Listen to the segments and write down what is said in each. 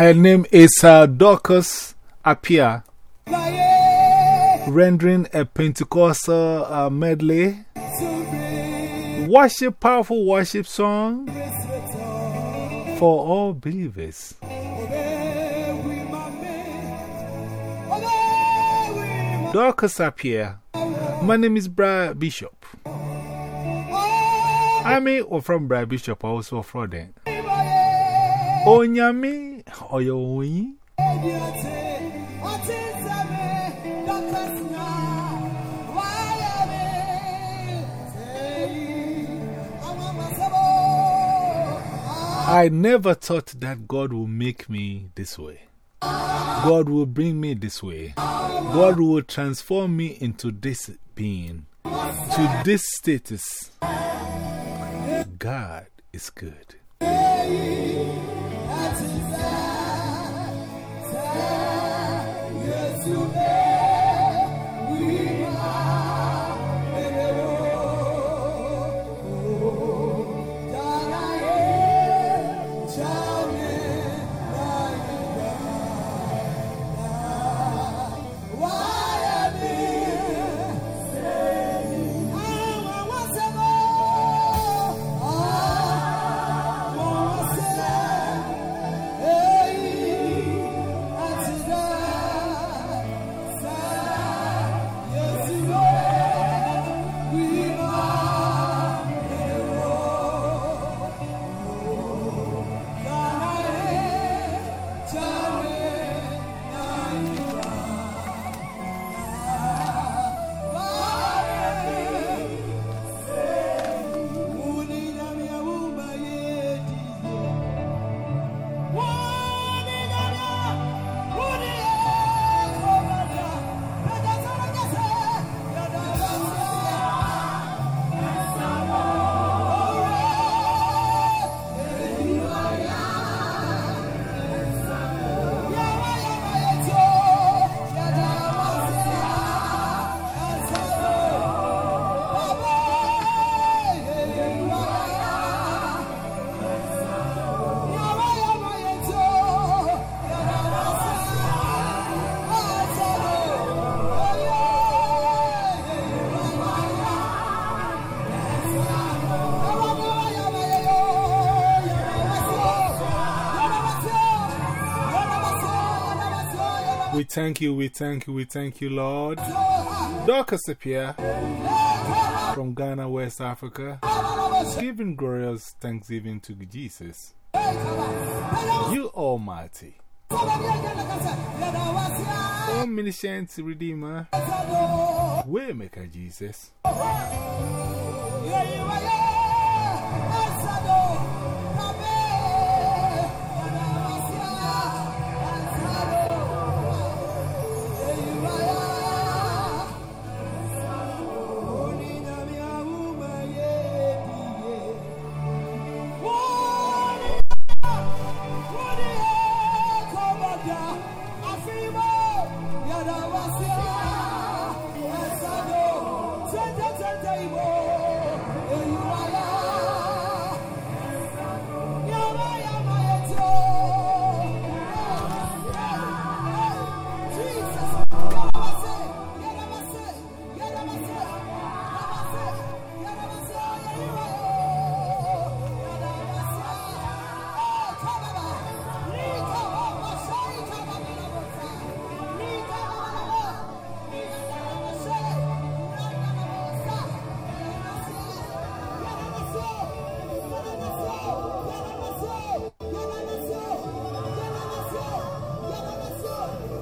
Her name is uh, Dorcas Appiah, rendering a Pentecostal uh, medley, worship, powerful worship song for all believers. Dorcas Appiah, my name is Brad Bishop. I mean, from Brad Bishop, also from them. Onyame oyo onyi I never thought that God will make me this way. God will bring me this way. God will transform me into this being, to this status. God is good. We thank you, we thank you, we thank you, Lord. Dorcas Appiah from Ghana, West Africa, giving glorious thanksgiving to Jesus. You Almighty. Omniscient Redeemer, Waymaker Jesus.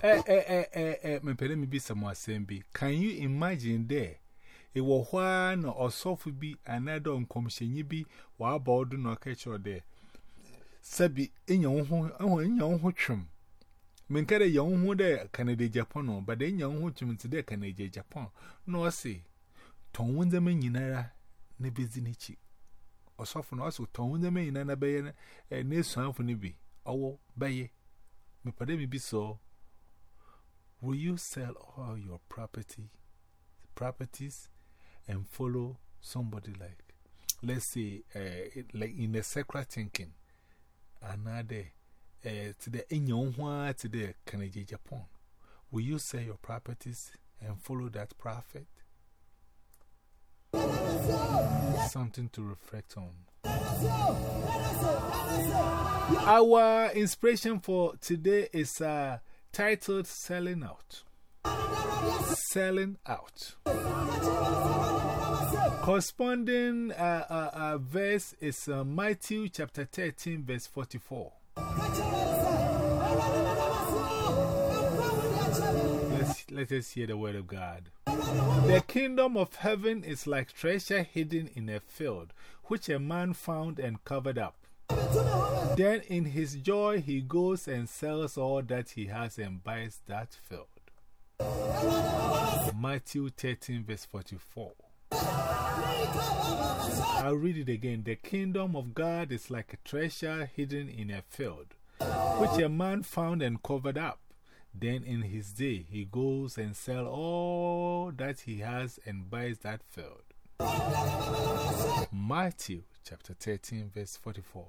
Eh, eh, eh, eh, eh, pere me be some assembly. Can you imagine there? It was one or soft be another on commission be while board no catch or there. Sabi in your own, in your own young who there Canada Japan, but then young who trim to there Canada Japan. No, say, Tom Winderman Yinara, ne busy Or soften also Tom Winderman in an abayan, and this son for Nibby. Oh, bay. Me pade me be so. Will you sell all your property, properties and follow somebody like, let's say, uh, like in the sacred thinking, another, uh, to the Inyonhua, to the Canadian Japan? Will you sell your properties and follow that prophet? Something to reflect on. Our inspiration for today is uh, titled Selling Out. Selling Out. Corresponding uh, uh, uh, verse is uh, Matthew chapter 13, verse 44. Let's, let us hear the word of God. The kingdom of heaven is like treasure hidden in a field, which a man found and covered up. Then in his joy he goes and sells all that he has and buys that field. Matthew 13, verse 44. I'll read it again. The kingdom of God is like a treasure hidden in a field, which a man found and covered up. Then in his day he goes and sells all that he has and buys that field. Matthew chapter 13, verse 44.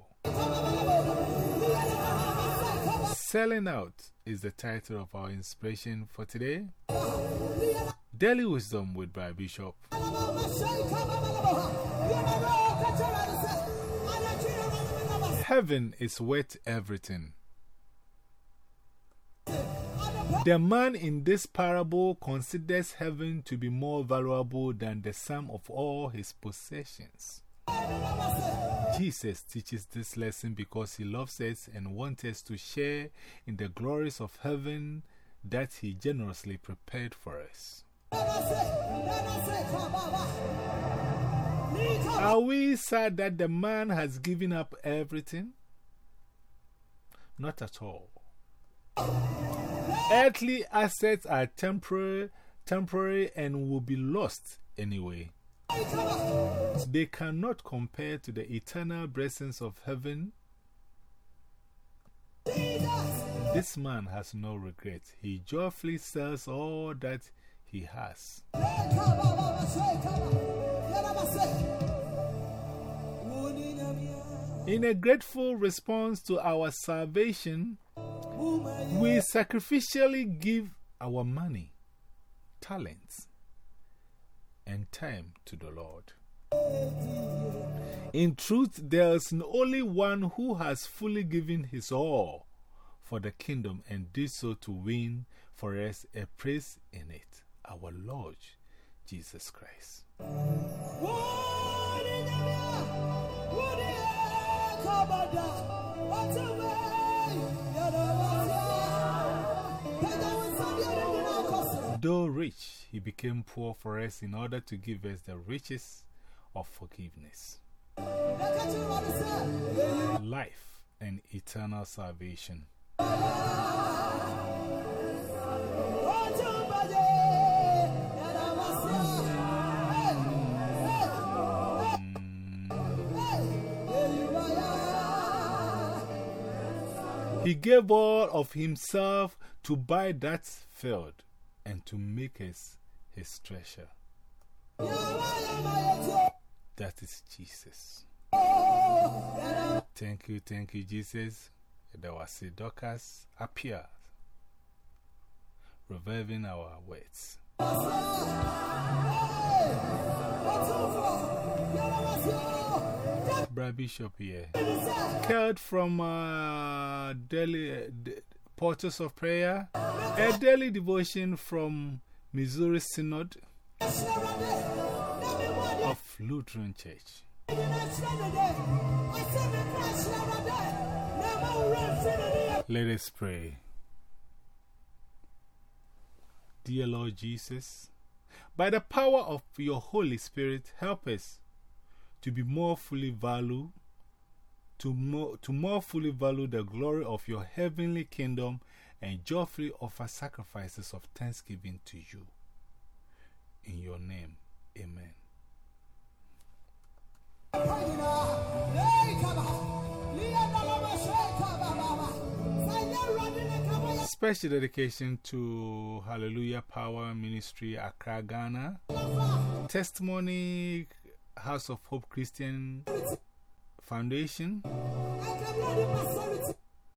Selling Out is the title of our inspiration for today. Daily Wisdom with Brad Bishop. Heaven is worth everything. The man in this parable considers heaven to be more valuable than the sum of all his possessions. Jesus teaches this lesson because he loves us and wants us to share in the glories of heaven that he generously prepared for us. Are we sad that the man has given up everything? Not at all. Earthly assets are temporary, temporary and will be lost anyway. They cannot compare to the eternal blessings of heaven. This man has no regrets. He joyfully sells all that he has. In a grateful response to our salvation, we sacrificially give our money, talents, and time to the Lord. In truth, there is only one who has fully given his all for the kingdom and did so to win for us a place in it, our Lord Jesus Christ. Though rich, he became poor for us in order to give us the riches of forgiveness, life, and eternal salvation. He gave all of himself to buy that field and to make us his treasure. That is Jesus. Thank you, thank you, Jesus. There was a appear, reviving our words. Brad Bishop here. Cared from uh, daily, uh, Portals of Prayer, a daily devotion from Missouri Synod of Lutheran Church. Let us pray. Dear Lord Jesus, by the power of your Holy Spirit, help us to be more fully value, to more, to more fully value the glory of your heavenly kingdom and joyfully offer sacrifices of thanksgiving to you. In your name, amen. Special dedication to Hallelujah Power Ministry, Accra, Ghana. Testimony House of Hope Christian Foundation.